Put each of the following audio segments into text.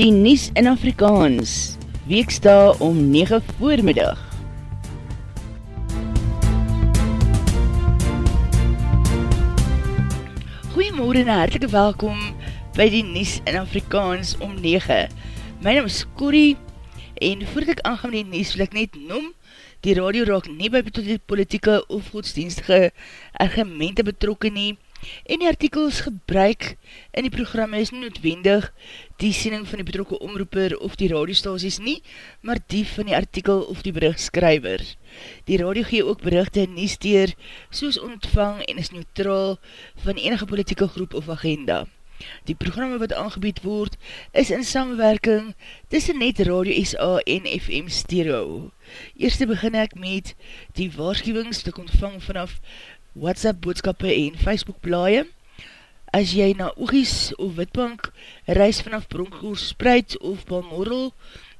die Nies in Afrikaans, weeksta om 9 voormiddag. Goeiemorgen en hartelike welkom by die Nies in Afrikaans om 9. My naam is Corrie en voordat ek aangaan met die Nies wil ek net noem, die radio raak nie by politieke of godsdienstige argumente betrokken nie, en die artikels gebruik in die programme is nie noodwendig die siening van die betrokke omroeper of die radiostasies nie, maar die van die artikel of die berichtskryver. Die radio gee ook berichte nie steer soos ontvang en is neutraal van enige politieke groep of agenda. Die programme wat aangebied word is in samenwerking tussen net Radio SA en FM Stereo. Eerste begin ek met die waarschuwings te ontvang vanaf WhatsApp boodskappe en Facebook blaie. As jy na Oogies of Witbank reis vanaf Bronkhorst Spreid of Balmorrel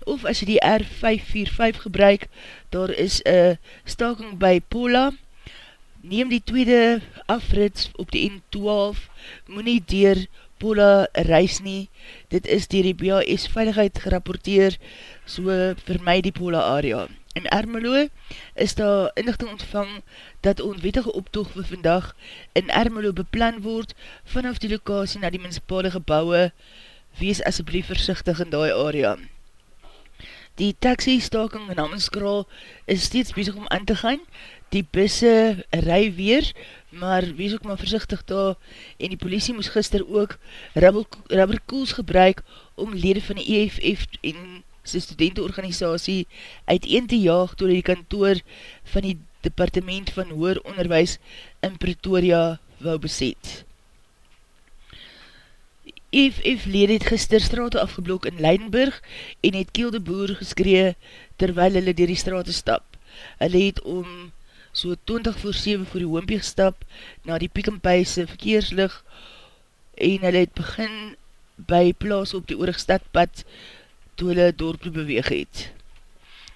of as jy die R545 gebruik, daar is een staking by Pola. Neem die tweede afrit op die N12, moet nie dier Pola reis nie. Dit is dier die BAS veiligheid gerapporteer, so vir my die Pola area. In Ermelo is daar inlichting ontvang dat onwettige optoog vir vandag in Ermelo beplan word vanaf die lokasie na die municipale gebouwe, wees asjeblief versichtig in die area. Die taxi-staking in Amenskraal is steeds bezig om aan te gaan, die busse rij weer, maar wees ook maar versichtig daar, en die politie moes gister ook rubberkoels gebruik om lede van die EFF en sy studentenorganisatie uiteen te jaag door die kantoor van die departement van hoer onderwijs in Pretoria wou beset. EFF lede het gister straat afgeblok in Leidenburg en het Kiel de Boer geskree terwyl hulle dier die straat stap. Hulle het om so 20 voor 7 voor die hoompie gestap na die Pick n Pay se verkeerslig en hulle het begin by plaas op die oorigstadpad toe hulle dorp beweeg het.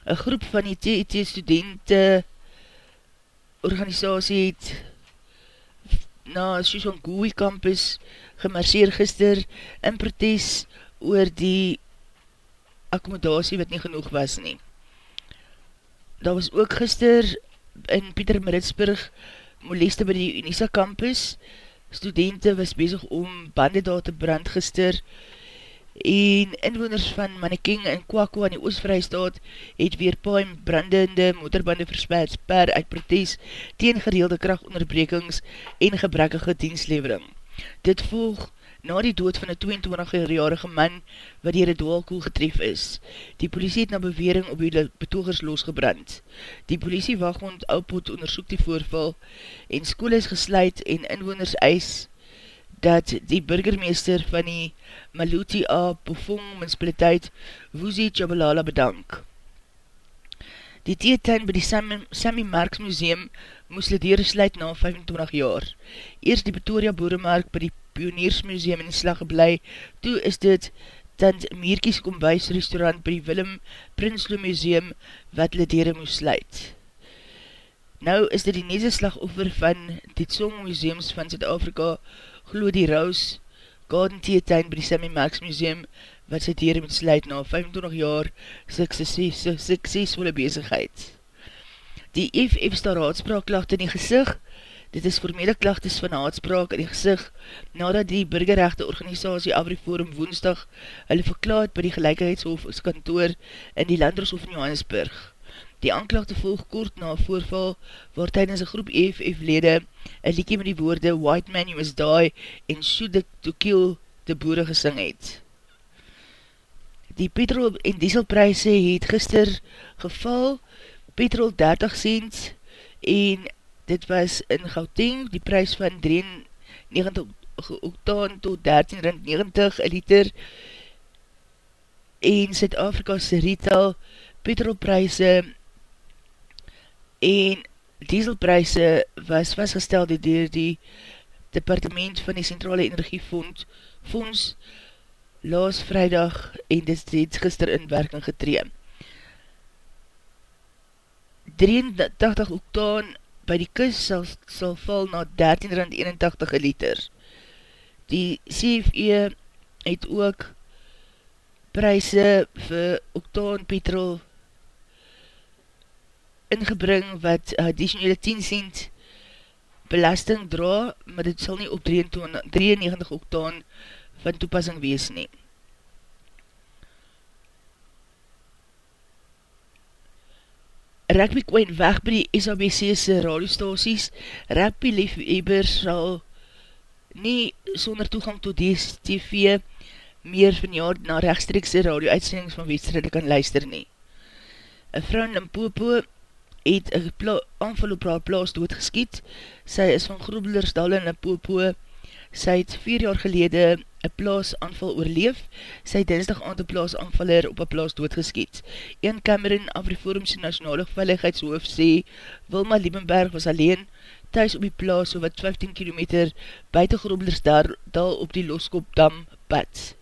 Een groep van die TET studenten organisatie het na Shishongui campus gemarseer gister in protes oor die accommodatie wat nie genoeg was nie. Daar was ook gister in Pieter Maritsburg moleste by die Unisa campus. Studenten was bezig om bande daar te brand gister en inwoners van Manneking en Kwako aan die Oostvrijstaat het weer paam brandende motorbande versperrt per uit protes teen gereelde krachtonderbrekings en gebrekkige dienslevering. Dit volg na die dood van een 22-jarige man wat dier het doalkoel getref is. Die politie het na bewering op die betogers losgebrand. Die politie waghond Oupot onderzoek die voorval en school is gesluit en inwoners eis dat die burgermeester van die Maluti A. Pofong Municipaliteit Wuzi Chabalala bedank. Die theetuin by die Sammy Marks Museum moes ledeer sluit na 25 jaar. Eerst die Pretoria Boeremark by die Pioniersmuseum in die slag geblei, toe is dit Tant Meerkies Kombuis restaurant by die Willem Prinsloo Museum wat ledeer moes sluit. Nou is dit die nese slagoffer van die Tsong Museums van Zuid-Afrika glo die Rouse Garden Theatuin by die Sammy Marks Museum wat sy dier met sluit na 25 jaar suksesvolle bezigheid. Die FF sta raadspraakklacht in die gezicht, dit is formele klachtes van raadspraak in die gezicht, nadat die burgerrechte organisatie Avriforum woensdag hulle verklaard by die gelijkheidshoofskantoor in die Landroshof in Johannesburg. Die aanklachte volg kort na voorval waar tydens een groep EFF-lede een liekie met die woorde White Man You Must Die en Shoot It To Kill de boere gesing het. Die petrol en dieselprijse het gister geval, petrol 30 cent en dit was in Gauteng die prijs van 93 octaan tot 13,90 liter en Zuid-Afrika's retail petrolprijse en dieselprijse was vastgesteld door die departement van die Centrale Energiefonds fonds laas vrijdag en dit het gister in werking getree. 83 oktaan by die kus sal, sal val na 13,81 liter. Die CFE het ook prijse vir octaan petrol ingebring wat additionele 10 cent belasting dra, maar dit sal nie op 23, 93 octaan van toepassing wees nie. Rugby kwijn weg by die SABC'se radiostasies. Rugby liefhebers sal nie sonder toegang tot DSTV meer van jaar na rechtstreekse radio-uitsendings van wedstrijde kan luister nie. Een vrou in Limpopo het een aanval op haar plaas doodgeskiet. Sy is van Groebelersdal in Limpopo. Sy het vier jaar gelede een plaas aanval oorleef. Sy het dinsdag aan de plaas aanvaller op een plaas doodgeskiet. Een Cameron Afriforumse Nationale Veiligheidshoof sê, Wilma Liebenberg was alleen thuis op die plaas so wat 15 km buiten Groebelersdal op die Loskopdam pad.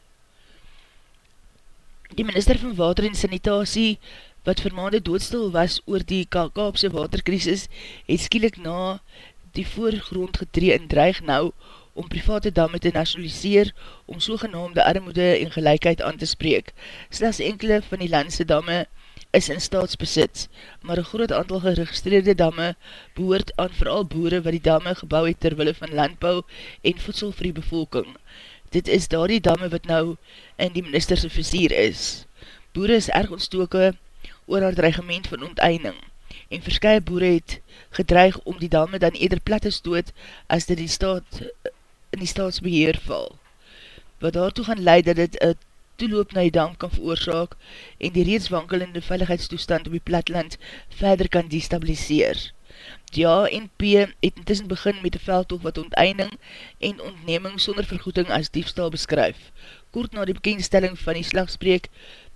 Die minister van Water en Sanitasie wat vir maande doodstil was oor die Kaapse waterkrisis, het skielik na die voorgrond getree en dreig nou om private damme te nationaliseer om sogenaamde armoede en gelijkheid aan te spreek. Slechts enkele van die landse damme is in staatsbesit, maar een groot aantal geregistreerde damme behoort aan vooral boere wat die damme gebouw het terwille van landbouw en voedsel vir die bevolking. Dit is daar die damme wat nou in die ministerse visier is. Boere is erg ontstoken oor haar dreigement van onteinding en verskye boere het gedreig om die damme dan eerder plat te stoot as dit die staat in die staatsbeheer val. Wat daartoe gaan leid dat dit een toeloop na die dam kan veroorzaak en die reeds wankelende veiligheidstoestand op die platland verder kan destabiliseer. Die ANP het intussen begin met die veldhof wat onteinding en ontneming sonder vergoeding as diefstal beskryf. Kort na die bekendstelling van die slagspreek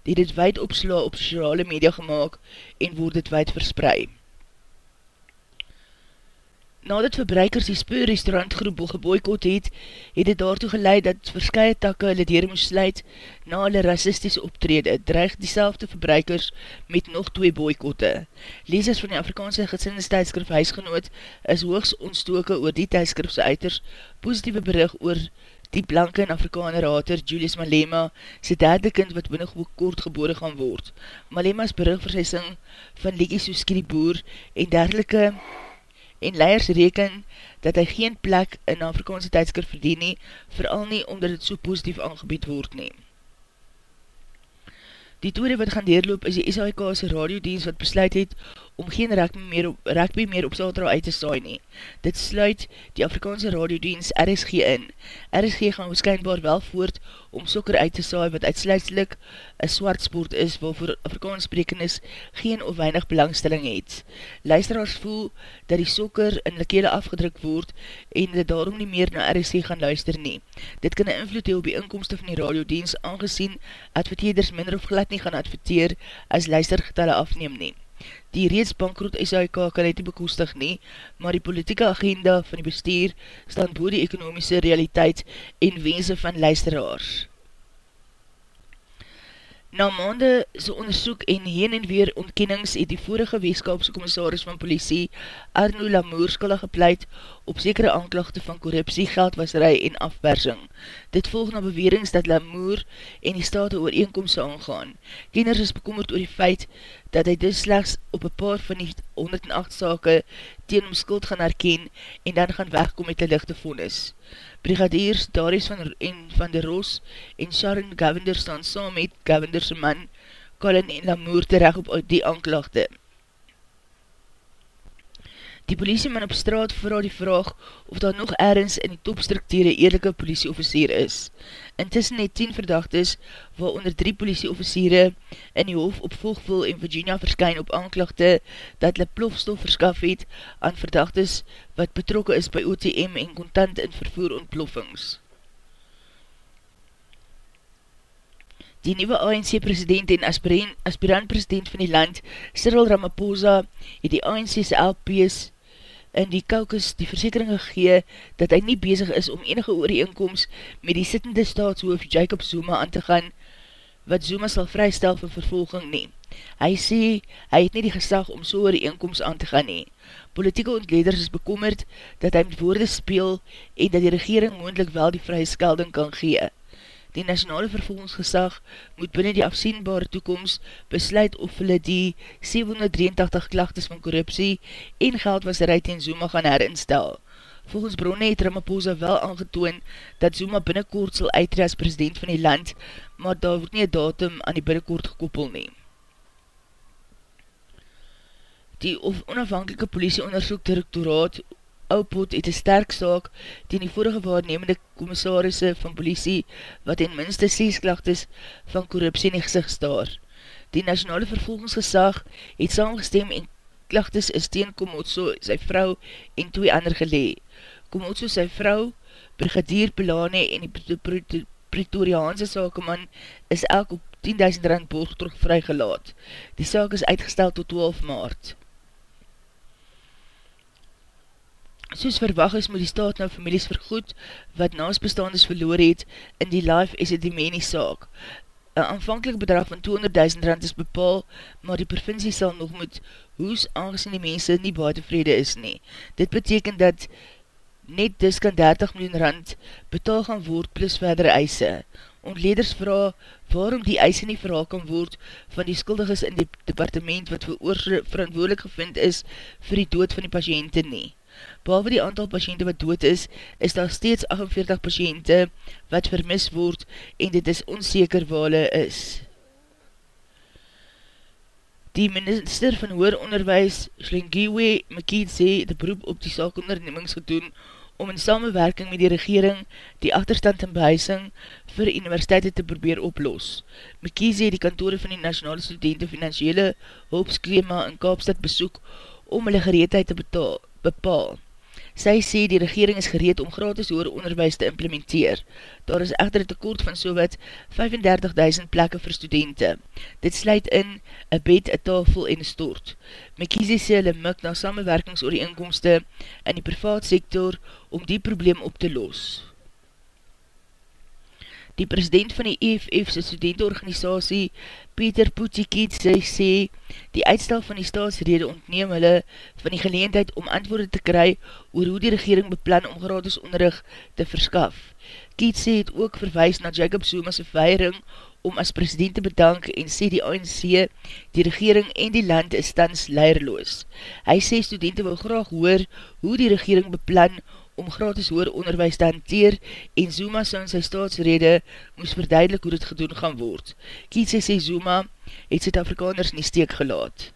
die dit wijd opsla op sociale media gemaakt en word dit wijd verspreid. Nadat verbruikers die speurrestaurantgroep geboikot het, het het daartoe geleid dat verskye takke hulle dier moes sluit na hulle racistische optrede, dreig die selfde verbruikers met nog twee boikotte. Lezers van die Afrikaanse gesinstijdskrif huisgenoot is hoogs ontstoke oor die tijdskrifse uiters positieve berig oor die blanke en Afrikaner rater Julius Malema, sy derde kind wat binnen kort gebore gaan word. Malema's berig vir sy sing van Lekie soos Kie die Boer en derdelike en leiers reken dat hy geen plek in Afrikaanse tydskir verdien nie, vooral nie omdat het so positief aangebied word nie. Die tweede wat gaan deurloop is die SAIK's radiodienst wat besluit het om geen rugby meer op, rugby meer op Saterdag uit te saai nie. Dit sluit die Afrikaanse radiodienst RSG in. RSG gaan waarschijnbaar wel voort om sokker uit te saai wat uitsluitlik een swart sport is waarvoor Afrikaans sprekenis geen of weinig belangstelling het. Luisteraars voel dat die sokker in lekele afgedruk word en dit daarom nie meer na RSG gaan luister nie. Dit kan een invloed hee op die inkomste van die radiodienst aangezien adverteerders minder of glad nie gaan adverteer as luistergetalle afneem neem. Die reeds bankroet SAIK kan het nie bekostig nie, maar die politieke agenda van die bestuur staan boe die ekonomiese realiteit en wense van luisteraars. Na maande so onderzoek en heen en weer ontkennings het die vorige weeskapse commissaris van politie Arno Lamour skuldig gepleit op sekere aanklachte van korruptie, geldwasserij en afpersing. Dit volg na bewerings dat Lamour en die state ooreenkomste aangaan. Kenners is bekommerd oor die feit dat hy dus slechts op een paar van die 108 sake teen om skuld gaan herken en dan gaan wegkom met die lichte vonnis. Brigadiers Darius van, en van der Roos en Sharon Gavender staan saam met Gavenderse man Colin en Lamour terecht op die aanklachte. Die politieman op straat vraag die vraag of daar nog ergens in die topstrukture eerlijke politieofficier is. Intussen het 10 verdachtes, waaronder 3 politieofficiere in die hof op Volgvul en Virginia verskyn op aanklachte dat hulle plofstof verskaf het aan verdachtes wat betrokke is by OTM en kontant in vervoer ontploffings. Die nieuwe ANC-president en aspirant-president van die land, Cyril Ramaphosa, het die ANC's LP's in die kaukus die versekering gegee dat hy nie bezig is om enige ooreenkomst met die sittende staatshoof Jacob Zuma aan te gaan, wat Zuma sal vrystel van vervolging nie. Hy sê, hy het nie die gesag om so ooreenkomst aan te gaan nie. Politieke ontleders is bekommerd dat hy met woorde speel en dat die regering moendlik wel die vrye skelding kan gee. Die nationale vervolgingsgesag moet binnen die afsienbare toekomst besluit of hulle die 783 klachtes van korruptie en geldwasserheid in Zuma gaan herinstel. Volgens bronne het Ramaphosa wel aangetoon dat Zuma binnenkort sal uitre as president van die land, maar daar word nie een datum aan die binnenkort gekoppel neem. Die onafhankelike politieonderzoek directoraat Oupot het een sterk saak ten die vorige waarnemende commissarisse van politie wat in minste 6 klachtes van korruptie in gezicht staar. Die nationale vervolgingsgesag het saamgestem en klachtes is teen Komotso, sy vrou en twee ander gelee. Komotso, sy vrou, brigadier Pelane en die Pretoriaanse sakeman is elk op 10.000 rand borgdrog vrygelaat. Die saak is uitgestel tot 12 maart. Soos verwag is, moet die staat nou families vergoed wat naasbestaandes verloor het in die life is het die menie saak. Een aanvankelijk bedrag van 200.000 rand is bepaal, maar die provincie sal nog moet hoes aangezien die mense nie baie tevrede is nie. Dit beteken dat net dis kan 30 miljoen rand betaal gaan word plus verdere eise. Ontleders vraag waarom die eise nie verhaal kan word van die skuldiges in die departement wat verantwoordelik gevind is vir die dood van die patiënte nie. Behalve die aantal patiënte wat dood is, is daar steeds 48 patiënte wat vermis word en dit is onzeker waar hulle is. Die minister van Hoor Onderwijs, Schlingiwe Mekid, sê die beroep op die saakondernemings gedoen om in samenwerking met die regering die achterstand in behuising vir universiteite te probeer oplos. Mekid sê die kantore van die Nationale Studenten Financiële Hulpsklema in Kaapstad besoek om hulle gereedheid te betaal bepaal. Sy sê die regering is gereed om gratis hoer onderwijs te implementeer. Daar is echter een tekort van so wat 35.000 plekke vir studenten. Dit sluit in een bed, een tafel en een stort. McKinsey sê hulle mik na samenwerkings oor die inkomste in die privaat sektor om die probleem op te los. Die president van die EFF se studentenorganisatie, Peter Poetiekiet, sê, sê, die uitstel van die staatsrede ontneem hulle van die geleendheid om antwoorde te kry oor hoe die regering beplan om gratis onderrug te verskaf. Kiet sê het ook verwijs na Jacob Zuma's veiring om as president te bedank en sê die ANC, die regering en die land is stans leierloos. Hy sê studenten wil graag hoor hoe die regering beplan om gratis hoor onderwijs te hanteer en Zuma sal in sy staatsrede moes verduidelik hoe dit gedoen gaan word. Kiet sy sê Zuma het Zuid-Afrikaners nie steek gelaat.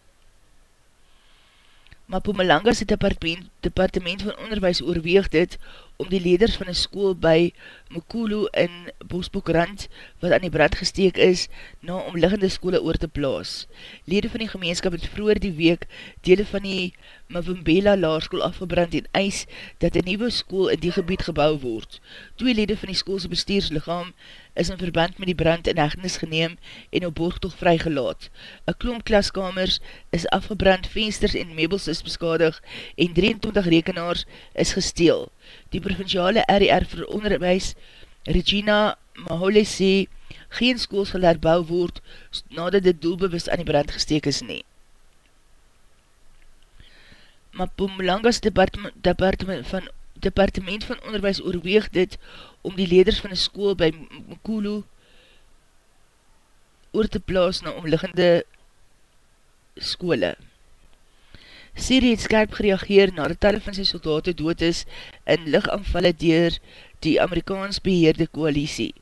Mapumalanga sy departement, departement van onderwijs oorweeg dit om die leders van die school by Mokulu in Bosboekrand, wat aan die brand gesteek is, na omliggende skole oor te plaas. Lede van die gemeenskap het vroeger die week dele van die Mavumbela laarskool afgebrand en eis dat een nieuwe school in die gebied gebouw word. Twee lede van die schoolse bestuurslichaam is in verband met die brand in hechtenis geneem en op borgtocht vrygelaat. Een klomp klaskamers is afgebrand, vensters en meubels is beskadig en 23 rekenaars is gesteel. Die provinciale RR vir onderwijs, Regina Mahole sê, geen school sal herbouw word nadat dit doelbewust aan die brand gesteek is nie. Mapumalanga's departement, departement van departement van onderwijs oorweeg dit om die leders van die school by Mkulu oor te plaas na omliggende skole. Syrie het skerp gereageer na die talle van sy soldaten dood is in lichaanvalle dier die Amerikaans beheerde koalisie.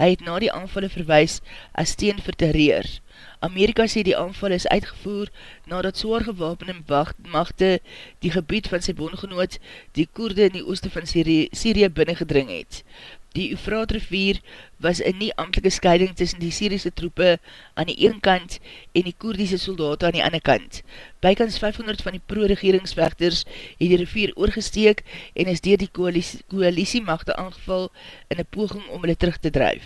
Hy het na die aanvalle verwijs as steen vir terreer. Amerika sê die aanval is uitgevoer nadat zwaar gewapende machte die gebied van sy bondgenoot die koerde in die ooste van Syrië, Syrië binnengedring het. Die Eufraat rivier was een nie amtelike scheiding tussen die Syriese troepe aan die een kant en die Koerdiese soldaten aan die ander kant. Bykans 500 van die pro-regeringsvechters het die rivier oorgesteek en is dier die koalisiemachte aangeval in een poging om hulle terug te drijf.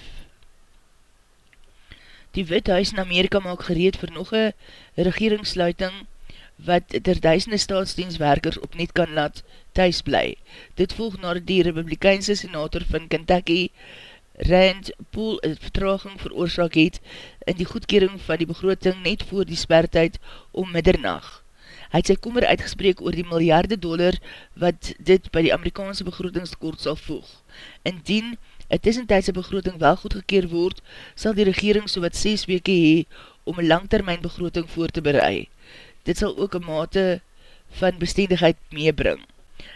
Die Withuis in Amerika maak gereed vir nog een regeringssluiting wat der duisende staatsdienstwerkers op net kan laat thuis bly. Dit volg na die republikeinse senator van Kentucky, Rand Paul, een vertraging veroorzaak het in die goedkering van die begroting net voor die spertijd om middernacht. Hy het sy kommer uitgespreek oor die miljarde dollar wat dit by die Amerikaanse begrotingstekort sal voeg. Indien een tussentijdse begroting wel goedgekeer word, sal die regering so wat 6 weke hee om een langtermijn begroting voor te berei. Dit sal ook een mate van bestendigheid meebring.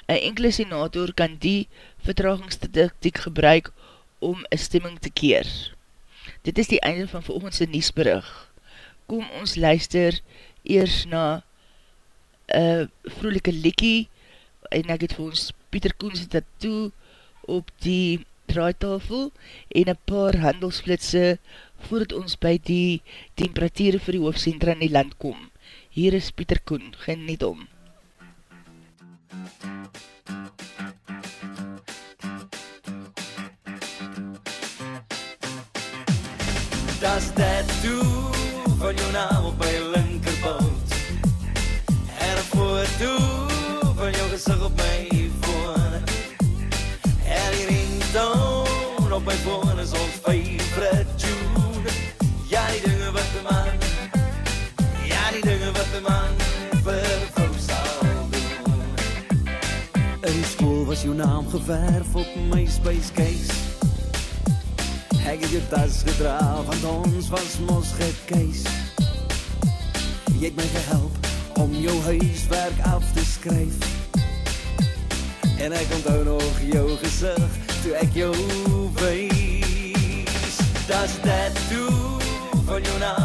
Een enkele senator kan die vertragingsstatiek gebruik om een stemming te keer. Dit is die einde van volgendse Niesbrug. Kom ons luister eers na een vroelike likkie en ek het vir ons Pieter Koens tattoo op die draaitafel en een paar handelsflitse voordat ons by die temperatuur vir die hoofdcentra in die land kom. Hier is Pieter Koen, geniet om. Das tattoo van jou naam op my linkerboot. En een foto van jou gezicht op my phone En die op my phone is ons favorite die school was jou naam geverf op my space case Ek het jou tas gedra, want ons was mos gekeis Jy het my gehelp om jou huiswerk af te skryf En ek onthou nog jou gezicht, toe ek jou wees Das tattoo van jou naam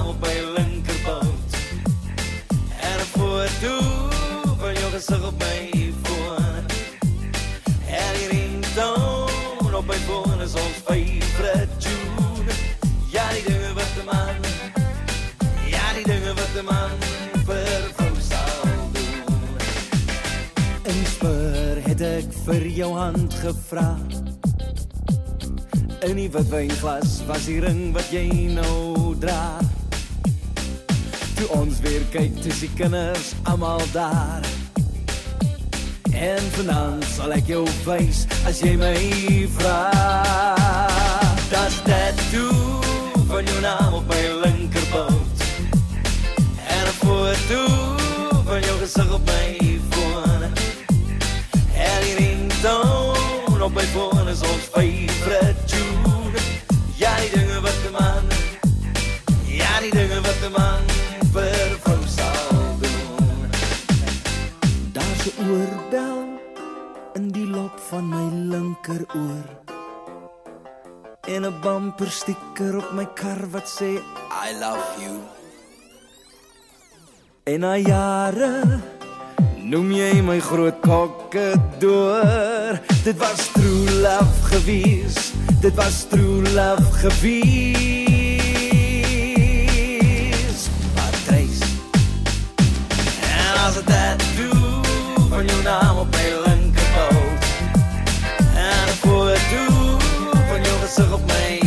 ek vir jou hand gevra In die wit wijnglas was die ring wat jy nou dra Toe ons weer kyk, tis die kinders allemaal daar En vanavond sal ek jou wys as jy my vraag. Das tattoo van jou naam op my linkerboot. En 'n foto van jou gesig op my. En ringtone op my phone is ons favorite tune. Ja, die dinge wat de man Ja, die dinge wat de man vir vrou sal doen. Daar's 'n oorbel in die lok van my linkeroor. En 'n bumper sticker op my kar wat sê I love you. En na jare noem jy my groot kokkedoor. Dit was true love gewees. Dit was true love gewees. Patrice. En as 'n tattoo van jou naam op my linkerboot En 'n foto van jou gesig op my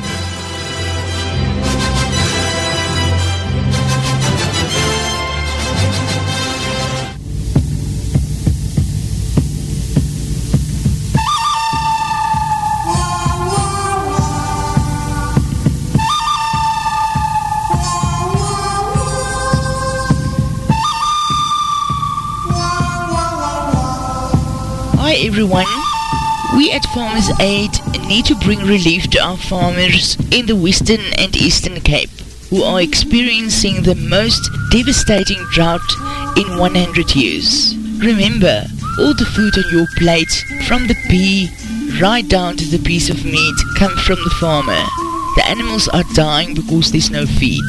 083-798-9362 everyone. We at Farmers Aid need to bring relief to our farmers in the Western and Eastern Cape who are experiencing the most devastating drought in 100 years. Remember, all the food on your plate, from the pea right down to the piece of meat, come from the farmer. The animals are dying because there's no feed.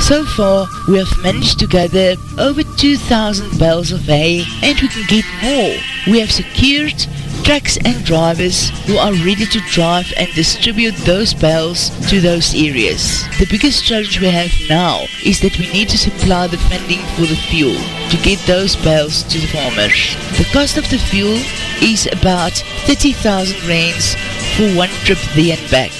So far, we have managed to gather over 2,000 bales of hay and we can get more. We have secured trucks and drivers who are ready to drive and distribute those bales to those areas. The biggest challenge we have now is that we need to supply the funding for the fuel to get those bales to the farmers. The cost of the fuel is about 30,000 rands for one trip there and back.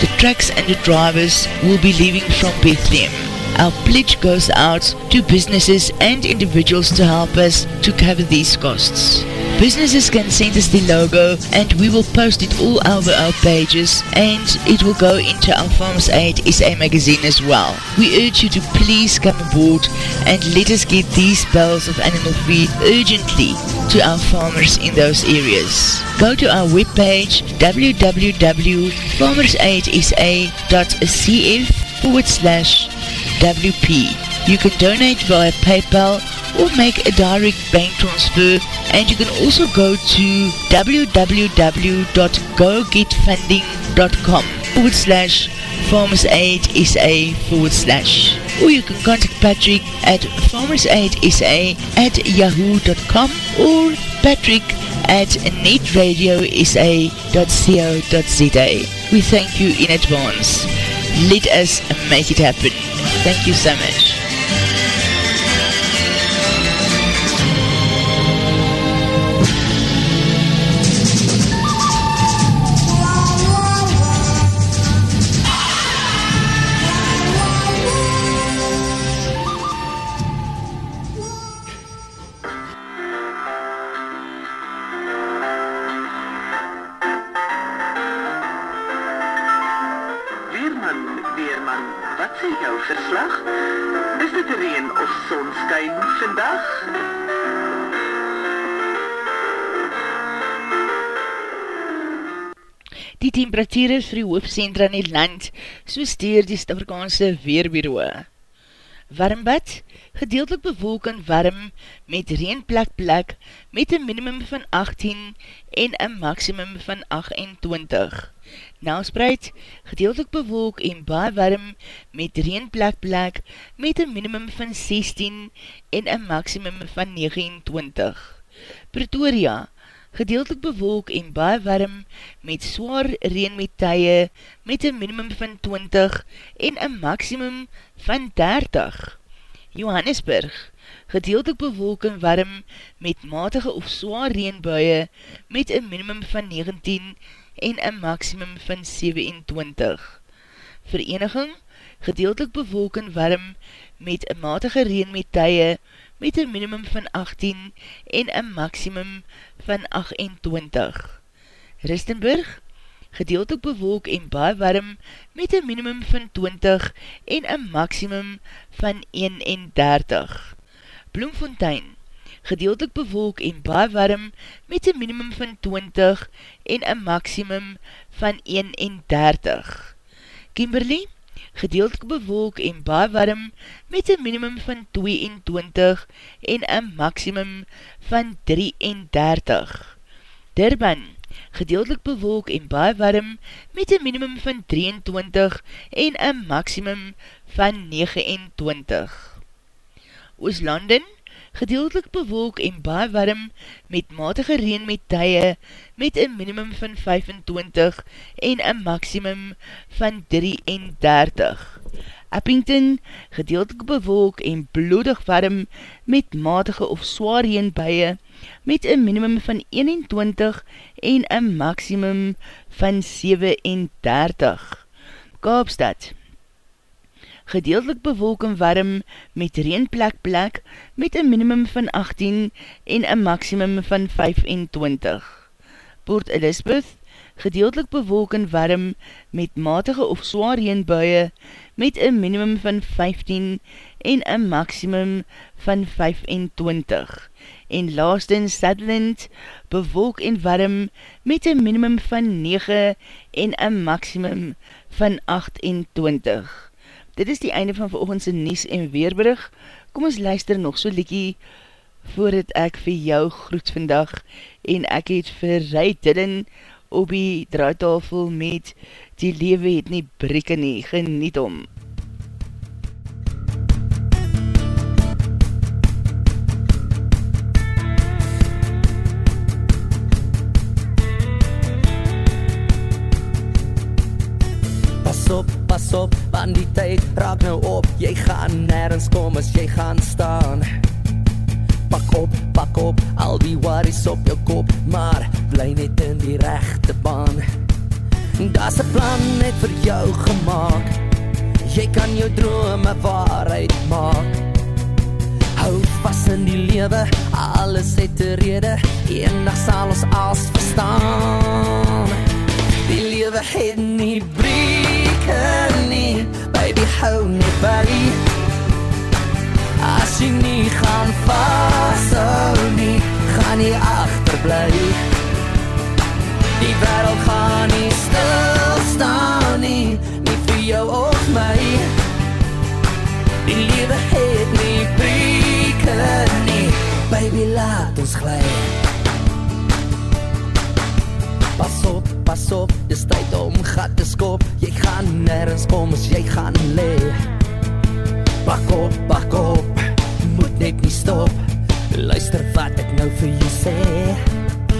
The trucks and the drivers will be leaving from Bethlehem. Our pledge goes out to businesses and individuals to help us to cover these costs. Businesses can send us the logo and we will post it all over our pages and it will go into our Farmers Aid SA magazine as well. We urge you to please come aboard and let us get these bales of animal feed urgently to our farmers in those areas. Go to our webpage www.farmersaidsa.cf forward slash WP. You can donate via PayPal or make a direct bank transfer and you can also go to www.gogetfunding.com forward slash farmersaidsa forward slash or you can contact Patrick at farmersaidsa at yahoo.com or patrick at netradiosa.co.za We thank you in advance. Let us make it happen. Thank you so much. Temperatuur vir die hoofdcentra in die land, soos dier die Stavrikaanse Weerbureau. Warmbad, gedeeltelik bewolk en warm, met reenplek plek, met een minimum van 18 en een maximum van 28. Nelspreid, gedeeltelik bewolk en baie warm, met reenplek plek, met een minimum van 16 en een maximum van 29. Pretoria, gedeeltelik bewolk en baie warm met zwaar reen met tye met een minimum van 20 en een maximum van 30. Johannesburg, gedeeltelik bewolk en warm met matige of zwaar reenbuie met een minimum van 19 en een maximum van 27. Vereniging, gedeeltelik bewolk en warm met een matige reen met tye met een minimum van 18 en een maximum van 28. Ristenburg, gedeeltelik bewolk en baie warm met een minimum van 20 en een maximum van 31. Bloemfontein, gedeeltelik bewolk en baie warm met een minimum van 20 en een maximum van 31. Kimberley, gedeeltelik bewolk en baie warm met een minimum van 22 en een maximum van 33. Durban, gedeeltelik bewolk en baie warm met een minimum van 23 en een maximum van 29. Ooslanden, gedeeltelik bewolk en baie warm met matige reen met tye met een minimum van 25 en een maximum van 33. Uppington, gedeeltelik bewolk en bloedig warm met matige of zwaar reenbuie met een minimum van 21 en een maximum van 37. Kaapstad, gedeeltelik bewolk en warm met reenplek plek met een minimum van 18 en een maximum van 25. Port Elizabeth, gedeeltelik bewolk en warm met matige of zwaar reenbuie met een minimum van 15 en een maximum van 25. En laastens Sutherland, bewolk en warm met een minimum van 9 en een maximum van 28. Dit is die einde van veroogendse Nies en Weerbrug. Kom ons luister nog so liekie voordat ek vir jou groet vandag en ek het vir Rai Dillon op die draaitafel met die lewe het nie breke nie, geniet om. op, pas op, want die tyd. Raak nou op Jy gaan nergens kom as jy gaan staan. Pak op, pak op, al die worries op jou kop Maar bly net in die rechte baan. Da's een plan net vir jou gemaakt. Jy kan jou drome waarheid maak. Hou vast in die lewe, alles het te rede. Een dag sal ons als verstaan. Die lewe het nie brief nie Baby hou nie by. As jy nie gaan vasthou nie Gaan jy achterblij Die wereld gaan nie stilstaan nie Nie vir jou of my Die lewe het nie breke nie Baby laat ons glij Pas op, dis tyd om gat te skop. Jy gaan nêrens kom as jy gaan lê. Pak op, pak op, moet net nie stop. Luister wat ek nou vir jou sê.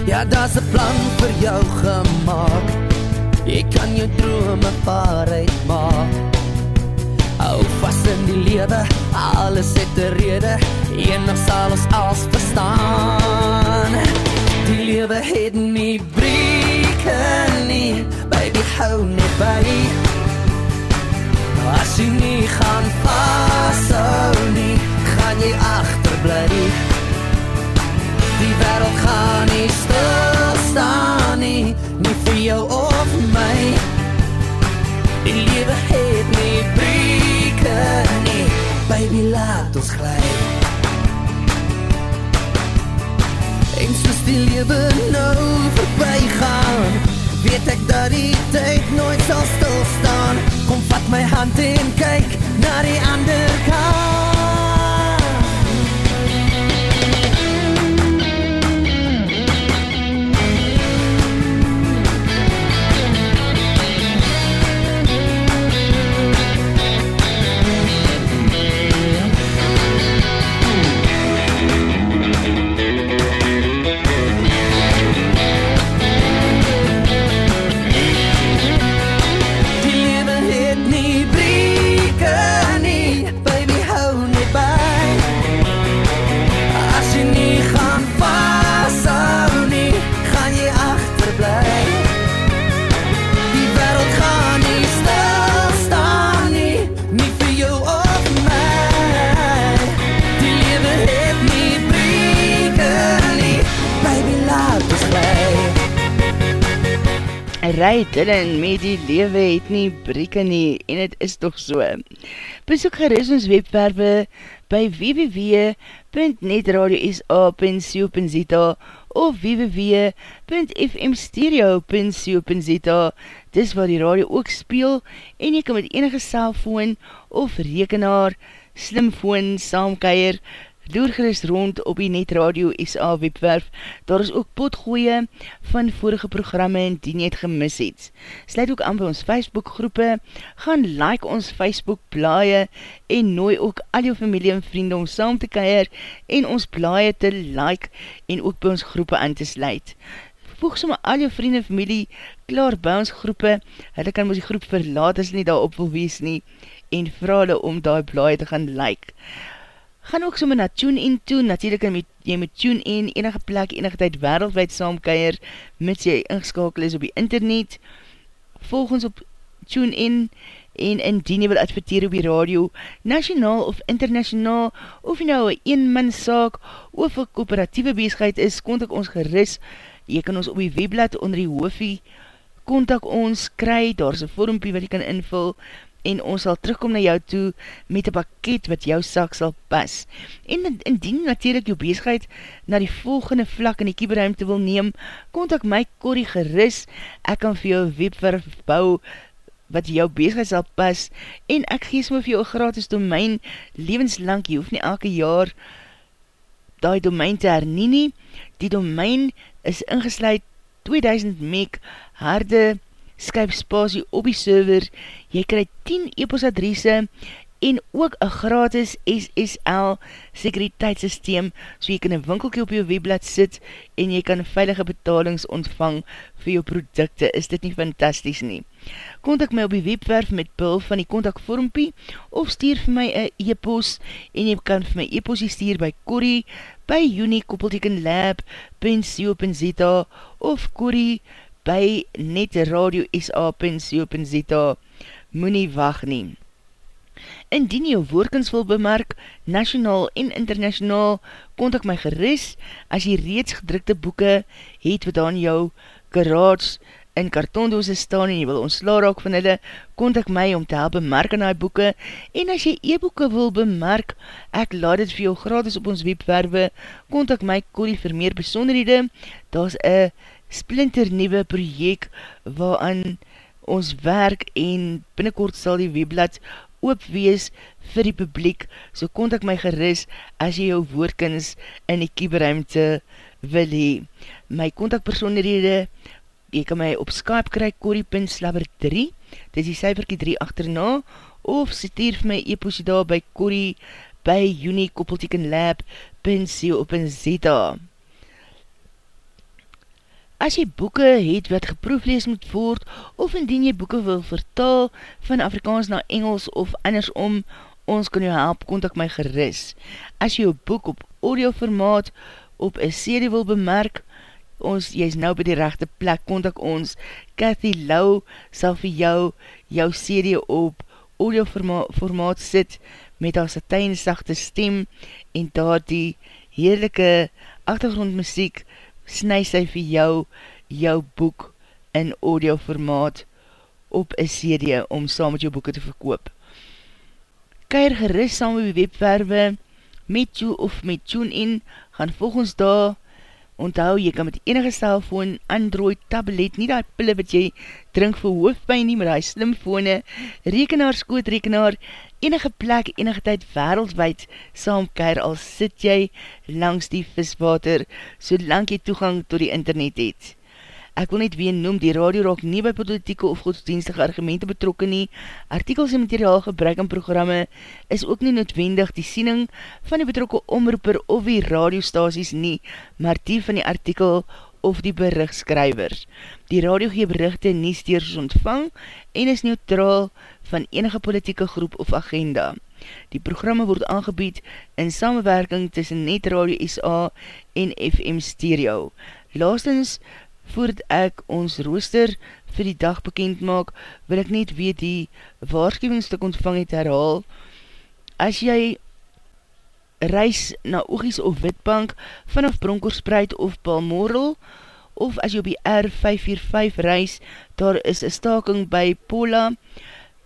Ja, daar's 'n plan vir jou gemaak. Jy kan jou drome waarheid maak. Hou vas in die lewe, alles het 'n rede. Eendag sal ons alles verstaan. Die lewe het nie brief nie Baby net by As jy nie gaan vashou nie Gaan jy achterblij Die wereld gaan nie stilstaan nie Nie vir jou of my Die lewe het nie breke nie Baby laat ons glij En soos die lewe nou voorbij gaan. Weet ek dat die tyd nooit sal stilstaan. Kom vat my hand en kyk na die ander kant Dillon met die lewe het nie breke nie en het is toch so. Besoek geris ons webwerwe by www.netradio.sa.co.za of www.fmstereo.co.za Dis waar die radio ook speel en jy kan met enige cellfoon of rekenaar, slimfoon, saamkeier, doorgerust rond op die Netradio SA webwerf. Daar is ook potgooie van vorige programme en die nie het gemis het. Sluit ook aan by ons Facebook groepe, gaan like ons Facebook blaie en nooi ook al jou familie en vrienden om saam te keir en ons blaie te like en ook by ons groepe aan te sluit. Voeg somme al jou vrienden en familie klaar by ons groepe, hulle kan ons die groep verlaat as nie daarop wil wees nie en vraag hulle om daar blaie te gaan like gaan ook sommer na TuneIn toe, natuurlijk kan jy met TuneIn enige plek, enige tyd wereldwijd saamkeier, met jy ingeskakel is op die internet, volg ons op TuneIn, en indien jy wil adverteer op die radio, nationaal of internationaal, of jy nou een eenmanszaak, of een kooperatieve bezigheid is, kontak ons geris, jy kan ons op die webblad onder die hoofie, kontak ons, kry, daar is een vormpie wat jy kan invul, en ons sal terugkom na jou toe met een pakket wat jou sak sal pas. En indien natuurlijk jou bezigheid na die volgende vlak in die kieberuimte wil neem, kontak my Corrie geris, ek kan vir jou webwerf bou wat jou bezigheid sal pas en ek gees my vir jou gratis domein levenslang, jy hoef nie elke jaar die domein te hernie nie, die domein is ingesluid 2000 meg harde skryf spasie op die server, jy krij 10 e-post adresse en ook een gratis SSL sekuriteitssysteem, so jy kan een winkelkie op jou webblad sit en jy kan veilige betalings ontvang vir jou producte. Is dit nie fantastisch nie? Contact my op die webwerf met behulp van die contactvormpie of stuur vir my een e-post en jy kan vir my e-post stuur by Corrie by unikoppeltekenlab.co.za of Corrie by netradio.sa.co.za Moenie wacht nie. Indien jou woordkens wil bemerk, nationaal en internationaal, kontak my geris as jy reeds gedrukte boeke het wat aan jou garage in kartondoose staan en jy wil ontsla raak van hulle, kontak my om te help bemerk aan die boeke. En as jy e-boeke wil bemerk, ek laat dit vir jou gratis op ons webwerwe, kontak my Corrie vir meer besonderhede, daar is een splinter nieuwe project waaraan ons werk en binnenkort sal die webblad oop wees vir die publiek, so kontak my geris as jy jou woordkens in die kieberuimte wil hee. My kontakpersonrede, jy kan my op Skype kry, corrie.slabber3, dit is die cijferkie 3 achterna, of citeer vir my e-postie daar by corrie by unikoppeltekenlab.co.za. As jy boeken het wat geproeflees moet voort, of indien jy boeken wil vertaal van Afrikaans na Engels of andersom, ons kan jou help, kontak my geris. As jy jou boek op audioformaat op een serie wil bemerk, ons, jy is nou by die rechte plek, kontak ons, Cathy Lau sal vir jou jou serie op audioformaat sit met haar satijnsachte stem en daar die heerlijke achtergrondmuziek snu sy vir jou jou boek in audio formaat op een CD om saam met jou boeken te verkoop. Keir gerust saam met die webwerwe met jou of met TuneIn gaan volgens daar onthou jy kan met enige cellfoon, Android, tablet, nie die pille wat jy drink vir hoofdpijn nie, maar die slimfone, rekenaar, skootrekenaar enige plek, enige tyd wereldwijd saamkeir al sit jy langs die viswater, solang jy toegang to die internet het. Ek wil net ween noem, die radio raak nie by politieke of godsdienstige argumente betrokken nie. Artikels en materiaal gebruik in programme is ook nie noodwendig die siening van die betrokke omroeper of die radiostaties nie, maar die van die artikel of die berichtskrywer. Die radio gee berichte nie steers ontvang en is neutraal van enige politieke groep of agenda. Die programme word aangebied in samenwerking tussen Net Radio SA en FM Stereo. Laastens, voordat ek ons rooster vir die dag bekend maak, wil ek net weet die waarschuwingsstuk ontvang het herhaal. As jy reis na Oogies of Witbank vanaf Bronkorspreid of Palmorel of as jy op die R545 reis, daar is een staking by Pola,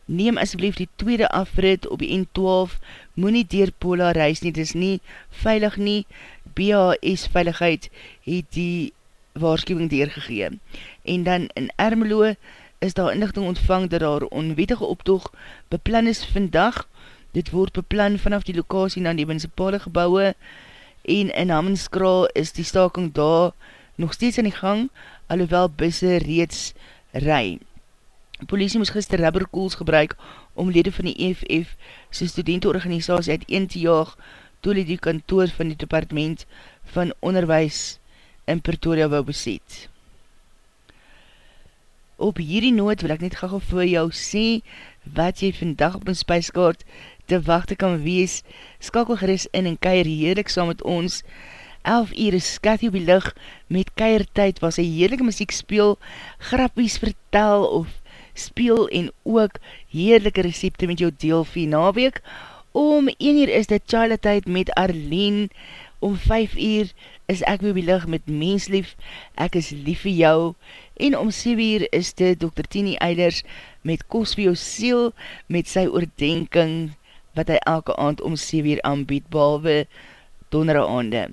neem asblief die tweede afrit op die N12, moet nie dier Pola reis nie, dit is nie veilig nie, BHS Veiligheid het die waarschuwing deurgegeen. En dan in Ermelo is daar inlichting ontvang dat daar onwetige optoog beplan is vandag, dit word beplan vanaf die lokasie na die municipale gebouwe en in Hamenskraal is die staking daar nog steeds aan die gang, alhoewel busse reeds rij. Politie moes gister rubberkoels gebruik om lede van die EFF sy studentenorganisatie uit een te jaag toe die kantoor van die departement van onderwijs in Pretoria wou beset. Op hierdie noot wil ek net gauw vir jou sê wat jy vandag op een spijskaart te wachte kan wees. Skakel geris in en keir heerlik saam met ons. 11 uur is skat op die licht met keiertijd waar sy heerlijke muziek speel, grappies vertel of speel en ook heerlijke recepte met jou deel vir naweek. Om 1 uur is dit Charlie tyd met Arlene. Om 5 uur is ek weer licht met menslief. Ek is lief vir jou. En om 7 uur is dit Dr. Tini Eilers met Kos vir jou siel met sy oordenking wat hy elke aand om 7 uur aanbied behalwe dondere aande.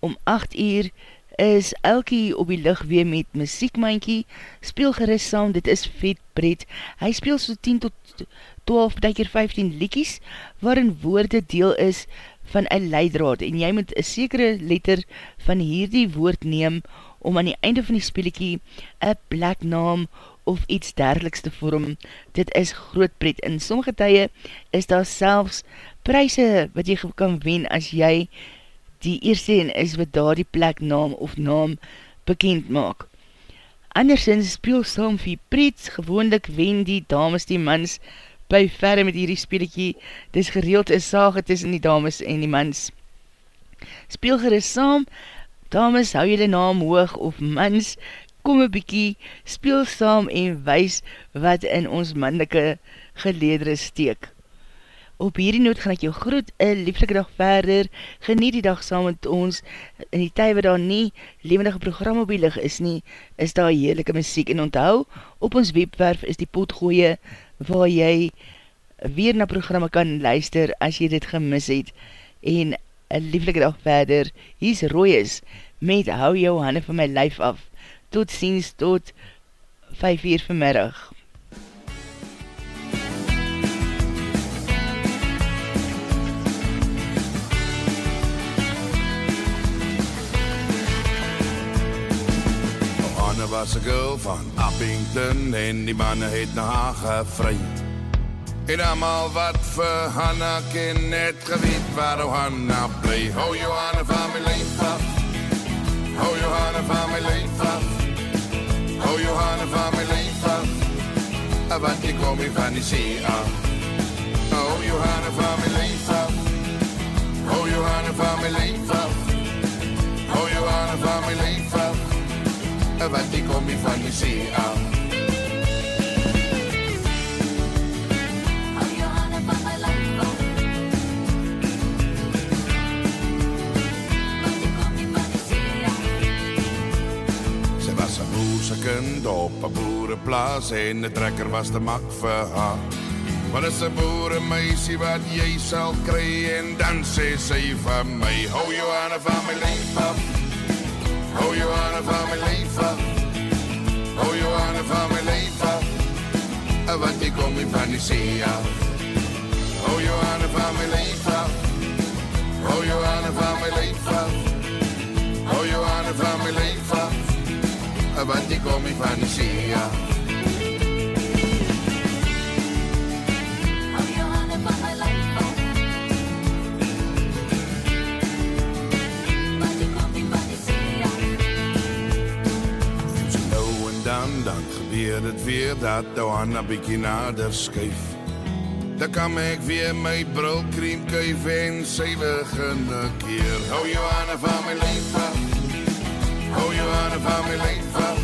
Om 8 uur is Elkie op die licht weer met muziekmankie, speel gerust saam, dit is vet bret. Hy speel so 10 tot 12, dat keer 15 liekies, waarin woorde deel is van een leidraad, en jy moet een sekere letter van hierdie woord neem, om aan die einde van die speelikie een pleknaam of iets dergeliks te vorm. Dit is groot pret. In sommige tye is daar selfs prijse wat jy kan wen as jy die eerste en is wat daar die plek naam of naam bekend maak. Andersens speel saam vir preets, gewoonlik wen die dames die mans by verre met hierdie speelikie, dis gereeld is sage tussen die dames en die mans. Speel gerust saam, dames hou jylle naam hoog of mans, kom een bykie, speel saam en wys wat in ons manneke geledere steek. Op hierdie noot gaan ek jou groet, een lieflike dag verder, geniet die dag saam met ons, in die tyd wat daar nie levendige program op die lig is nie, is daar heerlijke muziek, en onthou, op ons webwerf is die potgooie, waar jy weer na programma kan luister, as jy dit gemis het, en een lieflike dag verder, hier is Royes, met hou jou handen van my lijf af, tot ziens, tot 5 uur vanmiddag. Was een girl van Appington en die mannen het na haar gevry. En allemaal wat vir Hanna ken net geweet waar Hanna bly. Hou Johanna van my leef af. Hou Johanna van my leef af. Hou Johanna van my leef af. Want die kom ik van die zee af. Hou Johanna van my leef af. Hou Johanna van my leef af. Wat die kom nie van die see af. Sy was een boerse kind op een boerenplaas en de trekker was de mak vir haar. Maar is een boerenmeisie wat jy sal kry en dan sê sy van my, hou jou aan van my leef af. Hou jou aan van my leef af. Hou jou aan van my leef af. Want ek kom nie van die see af. Hou jou aan van my leef af. Hou jou aan van my leef af. Hou jou aan van my leef af. Want ek kom nie van gebeur dit weer dat Johanna bietjie nader skuif. Dan kan ek weer my brilkrem kuif en 'n keer. Hou Johanna van my af. Hou Johanna van my af.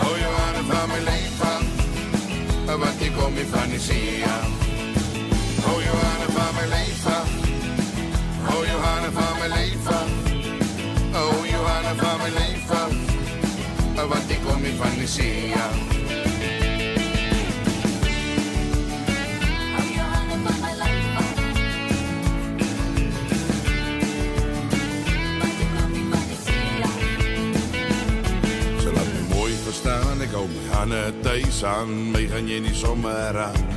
Hou Johanna van my leef af. Wat ek kom die see af. Kom nie van die see af. Ze laat me mooi verstaan, ik hou my hande thuis aan, my gaan jy nie sommer aan.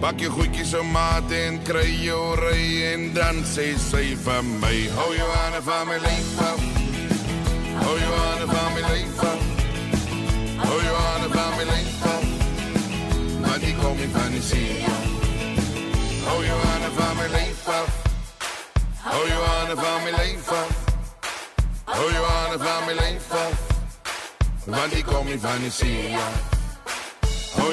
Pak je goedjes op maat en kry jou ry en dan sê sy van my, hou jou hande van my lyf af. Hou jou hande van my lyf af. Hou jou hande van my lyf af. Want die kom nie van die see af. Hou jou hande van my lyf af. Hou jou hande van my lyf af. Hou jou hande van my lyf af. Want die kom nie van die see af. Hou